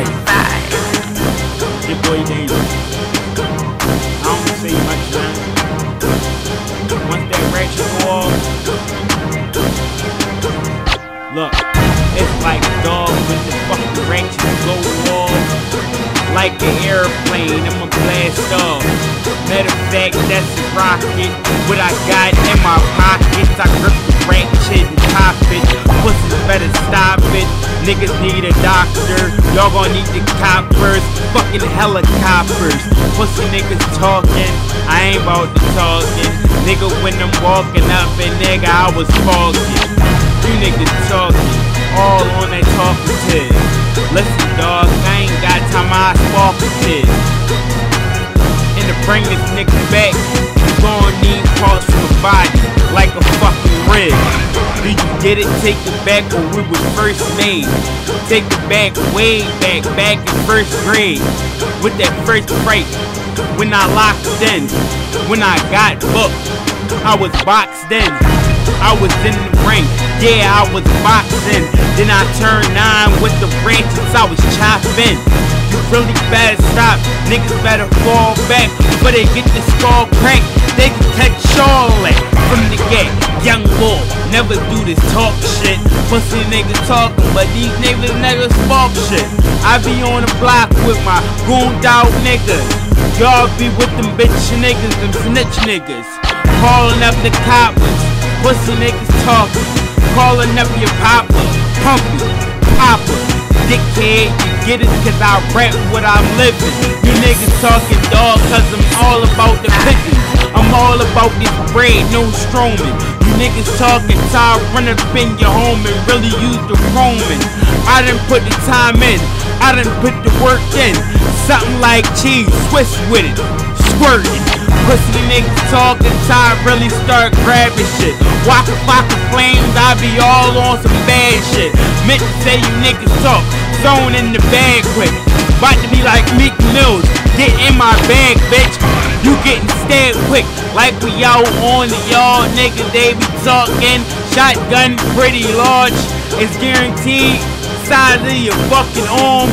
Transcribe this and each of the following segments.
Right. Your boy dangerous. I don't say much, man. Once that ratchet go off, look, it's like dog with the fucking ratchet go off. Like an airplane, I'm a blast off. Matter of fact, that's a rocket. What I got in my pockets, I grip the ratchet and pop it. Pussies better stop. Niggas need a doctor. Y'all gon' need the coppers. Fucking helicopters. Pussy niggas talking. I ain't about to talking. Nigga, when I'm walking up and nigga, I was talking. You niggas talking. All on that talking tip. Listen, dog, I ain't got time I spark it. And to bring this nigga back, you gon' need parts from the body, like a fucking Do you get it? Take it back when we was first made. Take it back, way back, back in first grade. With that first break, when I locked in, when I got booked, I was boxed in. I was in the ring, yeah, I was boxing. Then I turned nine with the branches, I was chopping. Really better stop, niggas better fall back. But they get the skull cracked, they can catch Charlotte from the gate. Young bull, never do this talk shit. Pussy niggas talking, but these niggas never spark shit. I be on the block with my gooned out niggas. Y'all be with them bitch niggas, them snitch niggas. Calling up the coppers, pussy niggas talking. Calling up your papa, pumpy, papa, dickhead. Get it cause I rap what I'm living. You niggas talking dog cause I'm all about the pickings. I'm all about this bread, no stroming. You niggas talking, so I run up in your home and really use the Roman. I done put the time in, I done put the work in. Something like cheese, Swiss with it, squirting. Pussy niggas talking, so I really start grabbing shit. Waka Flocka flames, I be all on some bad shit. Meant to say you niggas talk, thrown in the bag quick. About to be like Meek Mills, get in my bag, bitch. You getting stabbed quick, like we out on the yard, nigga. They be talking, shotgun pretty large. It's guaranteed, size of your fucking arm.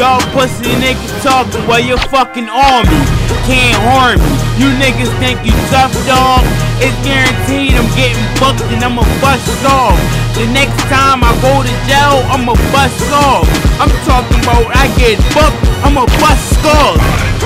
Y'all pussy niggas talking while your fucking army can't harm me. You niggas think you tough, dog? It's guaranteed I'm getting booked and I'ma bust off. The next time I go to jail, I'ma bust off. I'm talking about I get booked, I'ma bust off.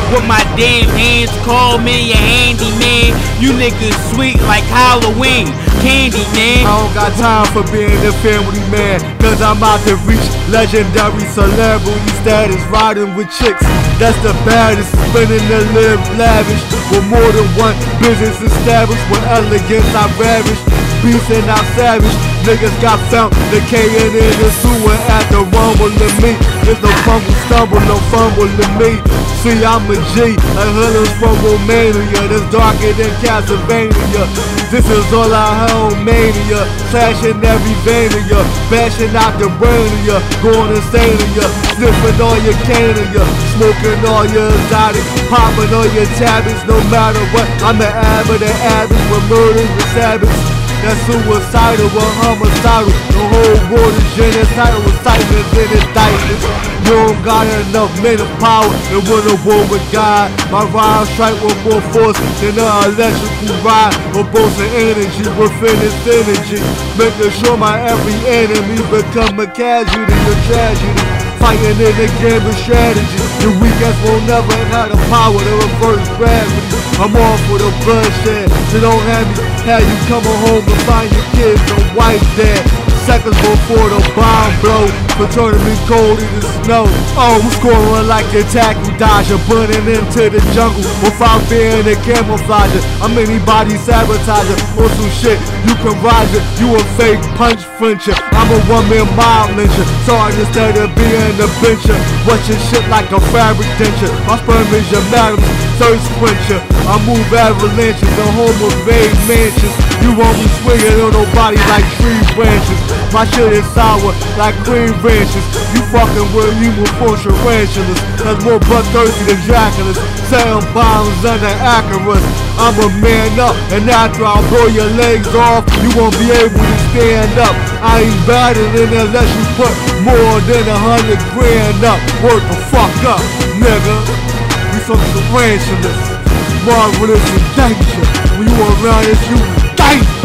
With my damn hands, call me a handyman. You niggas sweet like Halloween, candy man. Oh, I got time for being a family man. Cause I'm out to reach legendary celebrity status Riding with chicks, that's the baddest Spending to live lavish. With more than one business established With elegance I ravish Beast and I'm savage Niggas got found. Decaying in the sewer At the rumble of me There's no fumble, stumble, no fumble to me. See I'm a G, a hoodlum from Romania That's darker than Castlevania. This is all I own mania. Slashing every vein of ya. Bashing out the brain of ya. Going insane of ya. Sniffing all your cane of ya. Smoking all your exotic. Popping all your tablets No matter what. I'm the avid and average With murders and savage that's suicidal or homicidal. The whole world is genocidal with ciphers and indictments. You don't got enough mental power to win a war with God. My rhyme strike with more force than an electrical ride. Or boasting energy within its energy. Making sure my every enemy become a casualty or tragedy. Fighting in the game of strategy. The weakest will never have the power to reverse gravity. I'm all for the bloodshed, so don't have me have you coming home to find your kids and wife dead. Seconds before the bomb blow, for turning me cold in the snow. Oh, I'm scoring like a tackle dodger, burning into the jungle without being a camouflager. I'm anybody sabotager or some shit. You can rise it, you a fake punch flincher. I'm a one man mob lyncher, sorry instead of being a bencher. Watch your shit like a fabric denture. My sperm is your madam. Thirst quencher. I move avalanches, the home of vague mansions. You won't be swinging on nobody like tree branches. My shit is sour like cream branches. You fucking with human for tarantulas. That's more bloodthirsty than Draculas. Setting bombs under Acuras. I'm a man up, and after I blow your legs off, you won't be able to stand up. I ain't battling unless you put more than a hundred grand up. Work the fuck up, nigga. We some tarantulas. Marvelous and danger. When you around, it's you